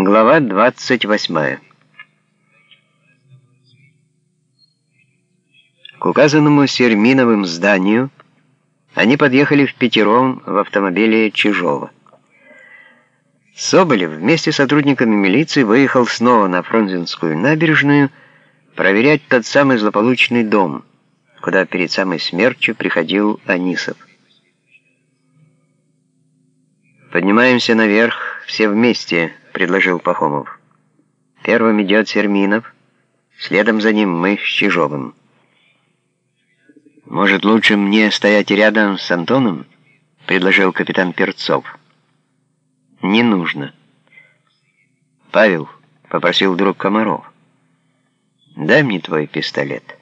Глава 28. К указанному Серминовым зданию они подъехали в пятером в автомобиле Чижова. Соболев вместе с сотрудниками милиции выехал снова на Фрунзенскую набережную проверять тот самый злополучный дом, куда перед самой смертью приходил Анисов. «Поднимаемся наверх, все вместе», — предложил Пахомов. «Первым идет Серминов, следом за ним мы с Чижовым». «Может, лучше мне стоять рядом с Антоном?» — предложил капитан Перцов. «Не нужно». «Павел», — попросил друг Комаров, — «дай мне твой пистолет».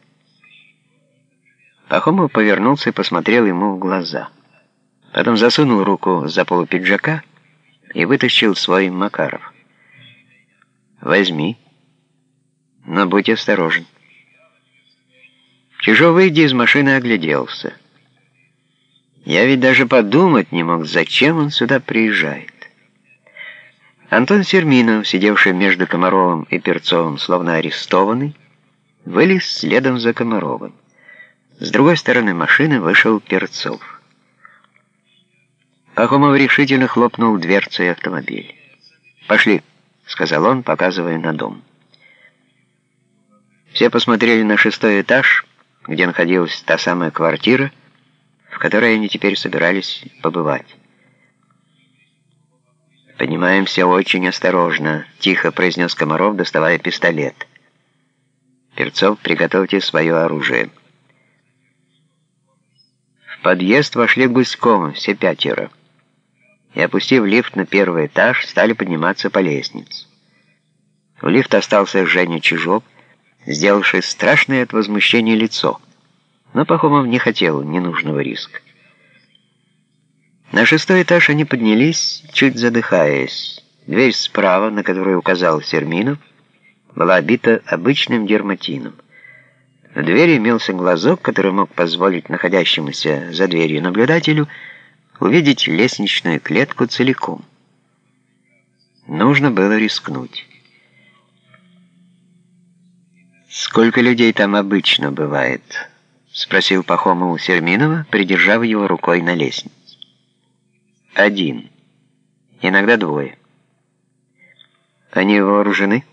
Пахомов повернулся и посмотрел ему в глаза. Потом засунул руку за полу пиджака и вытащил свой Макаров. «Возьми, но будь осторожен». Чижов, выйдя из машины, огляделся. Я ведь даже подумать не мог, зачем он сюда приезжает. Антон Серминов, сидевший между Комаровым и Перцовым, словно арестованный, вылез следом за Комаровым. С другой стороны машины вышел Перцов. Пахомов решительно хлопнул дверцей автомобиля. «Пошли», — сказал он, показывая на дом. Все посмотрели на шестой этаж, где находилась та самая квартира, в которой они теперь собирались побывать. «Поднимаемся очень осторожно», — тихо произнес Комаров, доставая пистолет. «Перцов, приготовьте свое оружие». В подъезд вошли гуськом все пятеро и, опустив лифт на первый этаж, стали подниматься по лестнице. У лифта остался Женя Чижов, сделавший страшное от возмущения лицо, но Пахомов не хотел ненужного риска. На шестой этаж они поднялись, чуть задыхаясь. Дверь справа, на которую указал Серминов, была обита обычным дерматином. В двери имелся глазок, который мог позволить находящемуся за дверью наблюдателю увидеть лестничную клетку целиком. Нужно было рискнуть. «Сколько людей там обычно бывает?» — спросил Пахомов у Серминова, придержав его рукой на лестнице. «Один. Иногда двое. Они вооружены?»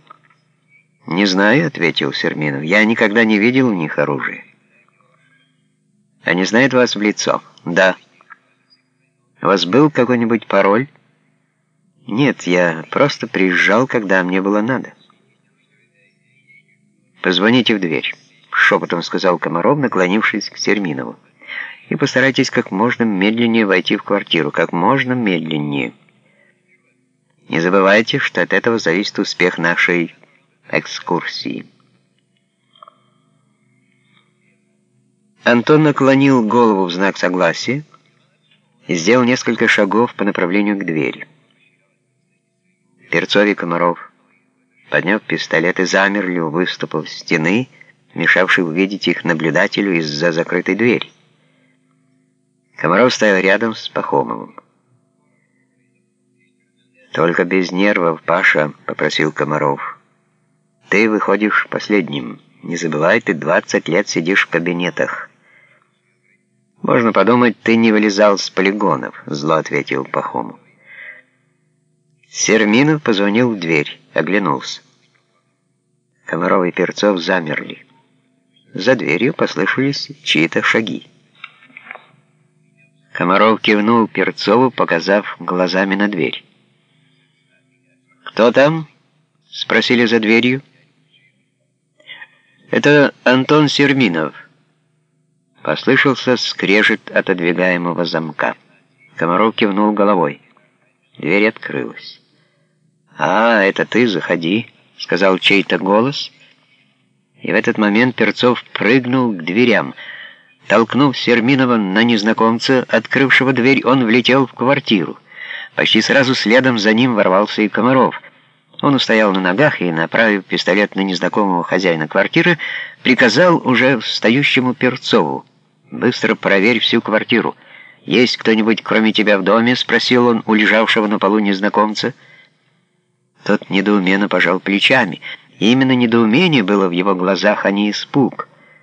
«Не знаю», — ответил Серминов. «Я никогда не видел у них оружия». «Они знают вас в лицо?» «Да». У вас был какой-нибудь пароль? Нет, я просто приезжал, когда мне было надо. Позвоните в дверь, шепотом сказал Комаров, наклонившись к Серминову. И постарайтесь как можно медленнее войти в квартиру, как можно медленнее. Не забывайте, что от этого зависит успех нашей экскурсии. Антон наклонил голову в знак согласия, и сделал несколько шагов по направлению к двери. Перцов и Комаров, подняв пистолеты, замерли у выступов стены, мешавшей увидеть их наблюдателю из-за закрытой двери. Комаров стоял рядом с Пахомовым. «Только без нервов, Паша», — попросил Комаров. «Ты выходишь последним. Не забывай, ты 20 лет сидишь в кабинетах». «Можно подумать, ты не вылезал с полигонов», — зло ответил Пахомов. Серминов позвонил в дверь, оглянулся. Комаров и Перцов замерли. За дверью послышались чьи-то шаги. Комаров кивнул Перцову, показав глазами на дверь. «Кто там?» — спросили за дверью. «Это Антон Серминов». Послышался скрежет отодвигаемого замка. Комаров кивнул головой. Дверь открылась. «А, это ты, заходи», — сказал чей-то голос. И в этот момент Перцов прыгнул к дверям. Толкнув Серминова на незнакомца, открывшего дверь, он влетел в квартиру. Почти сразу следом за ним ворвался и Комаров. Он устоял на ногах и, направив пистолет на незнакомого хозяина квартиры, приказал уже встающему Перцову. «Быстро проверь всю квартиру. Есть кто-нибудь, кроме тебя, в доме?» — спросил он у лежавшего на полу незнакомца. Тот недоуменно пожал плечами. И именно недоумение было в его глазах, а не испуг.